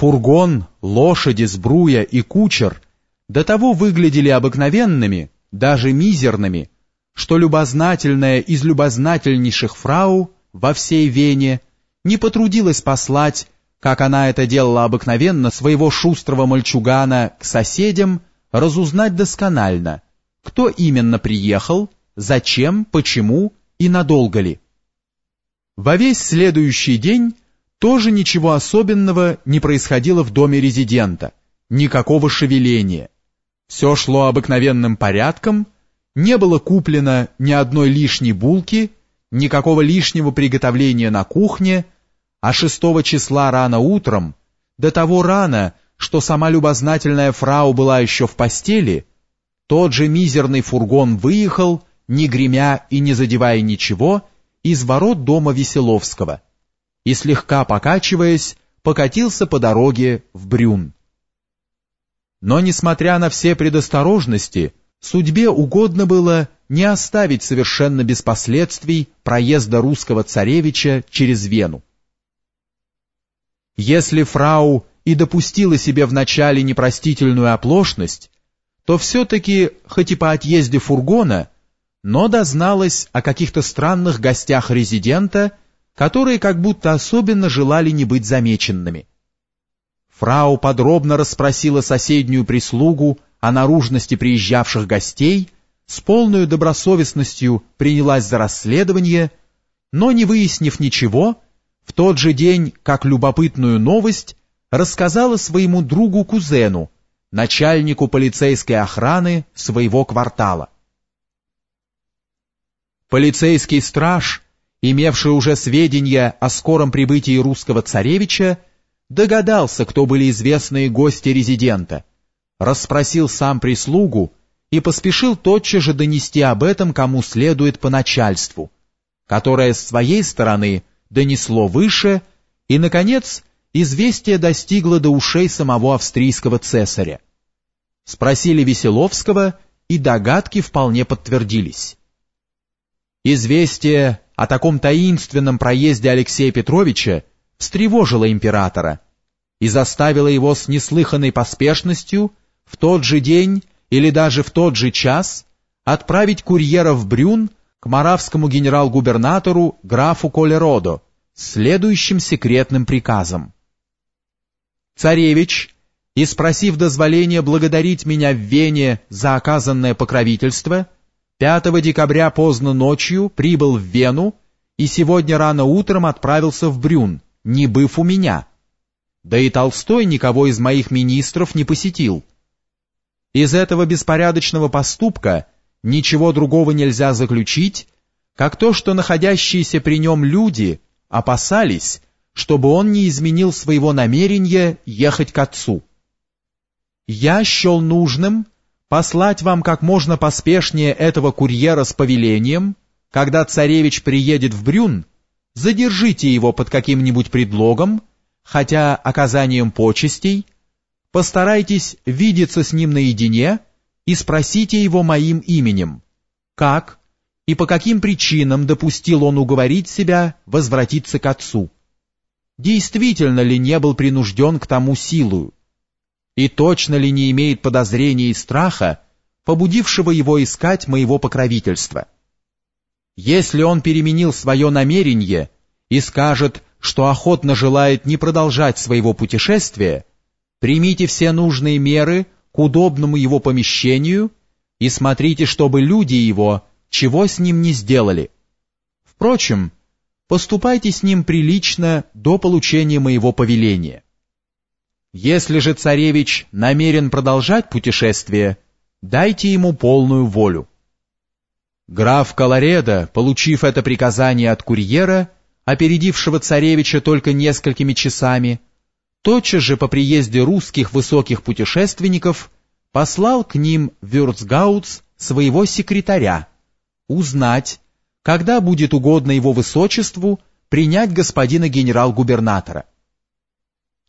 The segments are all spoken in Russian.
Фургон, лошади, сбруя и кучер до того выглядели обыкновенными, даже мизерными, что любознательная из любознательнейших фрау во всей Вене не потрудилась послать, как она это делала обыкновенно, своего шустрого мальчугана к соседям, разузнать досконально, кто именно приехал, зачем, почему и надолго ли. Во весь следующий день тоже ничего особенного не происходило в доме резидента, никакого шевеления. Все шло обыкновенным порядком, не было куплено ни одной лишней булки, никакого лишнего приготовления на кухне, а 6 числа рано утром, до того рано, что сама любознательная фрау была еще в постели, тот же мизерный фургон выехал, не гремя и не задевая ничего, из ворот дома Веселовского и, слегка покачиваясь, покатился по дороге в Брюн. Но, несмотря на все предосторожности, судьбе угодно было не оставить совершенно без последствий проезда русского царевича через Вену. Если фрау и допустила себе вначале непростительную оплошность, то все-таки, хоть и по отъезде фургона, но дозналась о каких-то странных гостях резидента, которые как будто особенно желали не быть замеченными. Фрау подробно расспросила соседнюю прислугу о наружности приезжавших гостей, с полной добросовестностью принялась за расследование, но не выяснив ничего, в тот же день, как любопытную новость, рассказала своему другу-кузену, начальнику полицейской охраны своего квартала. Полицейский страж, имевший уже сведения о скором прибытии русского царевича, догадался, кто были известные гости резидента, расспросил сам прислугу и поспешил тотчас же донести об этом кому следует по начальству, которое с своей стороны донесло выше, и, наконец, известие достигло до ушей самого австрийского цесаря. Спросили Веселовского, и догадки вполне подтвердились. Известие о таком таинственном проезде Алексея Петровича встревожило императора и заставило его с неслыханной поспешностью в тот же день или даже в тот же час отправить курьера в Брюн к маравскому генерал-губернатору графу Колеrodо с следующим секретным приказом. Царевич, и спросив дозволения благодарить меня в Вене за оказанное покровительство, 5 декабря поздно ночью прибыл в Вену и сегодня рано утром отправился в Брюн, не быв у меня. Да и Толстой никого из моих министров не посетил. Из этого беспорядочного поступка ничего другого нельзя заключить, как то, что находящиеся при нем люди опасались, чтобы он не изменил своего намерения ехать к отцу. Я счел нужным послать вам как можно поспешнее этого курьера с повелением, когда царевич приедет в Брюн, задержите его под каким-нибудь предлогом, хотя оказанием почестей, постарайтесь видеться с ним наедине и спросите его моим именем, как и по каким причинам допустил он уговорить себя возвратиться к отцу. Действительно ли не был принужден к тому силою? И точно ли не имеет подозрения и страха, побудившего его искать моего покровительства. Если он переменил свое намерение и скажет, что охотно желает не продолжать своего путешествия, примите все нужные меры к удобному его помещению и смотрите, чтобы люди его чего с ним не сделали. Впрочем, поступайте с ним прилично до получения моего повеления. Если же царевич намерен продолжать путешествие, дайте ему полную волю. Граф Калареда, получив это приказание от курьера, опередившего царевича только несколькими часами, тотчас же по приезде русских высоких путешественников послал к ним Вюрцгауц своего секретаря, узнать, когда будет угодно его высочеству принять господина генерал-губернатора.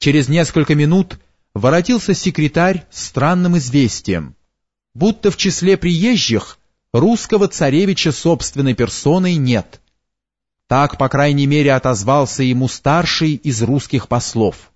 Через несколько минут воротился секретарь с странным известием, будто в числе приезжих русского царевича собственной персоной нет. Так, по крайней мере, отозвался ему старший из русских послов.